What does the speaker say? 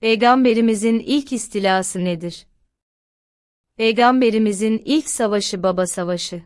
Peygamberimizin ilk istilası nedir? Peygamberimizin ilk savaşı Baba Savaşı.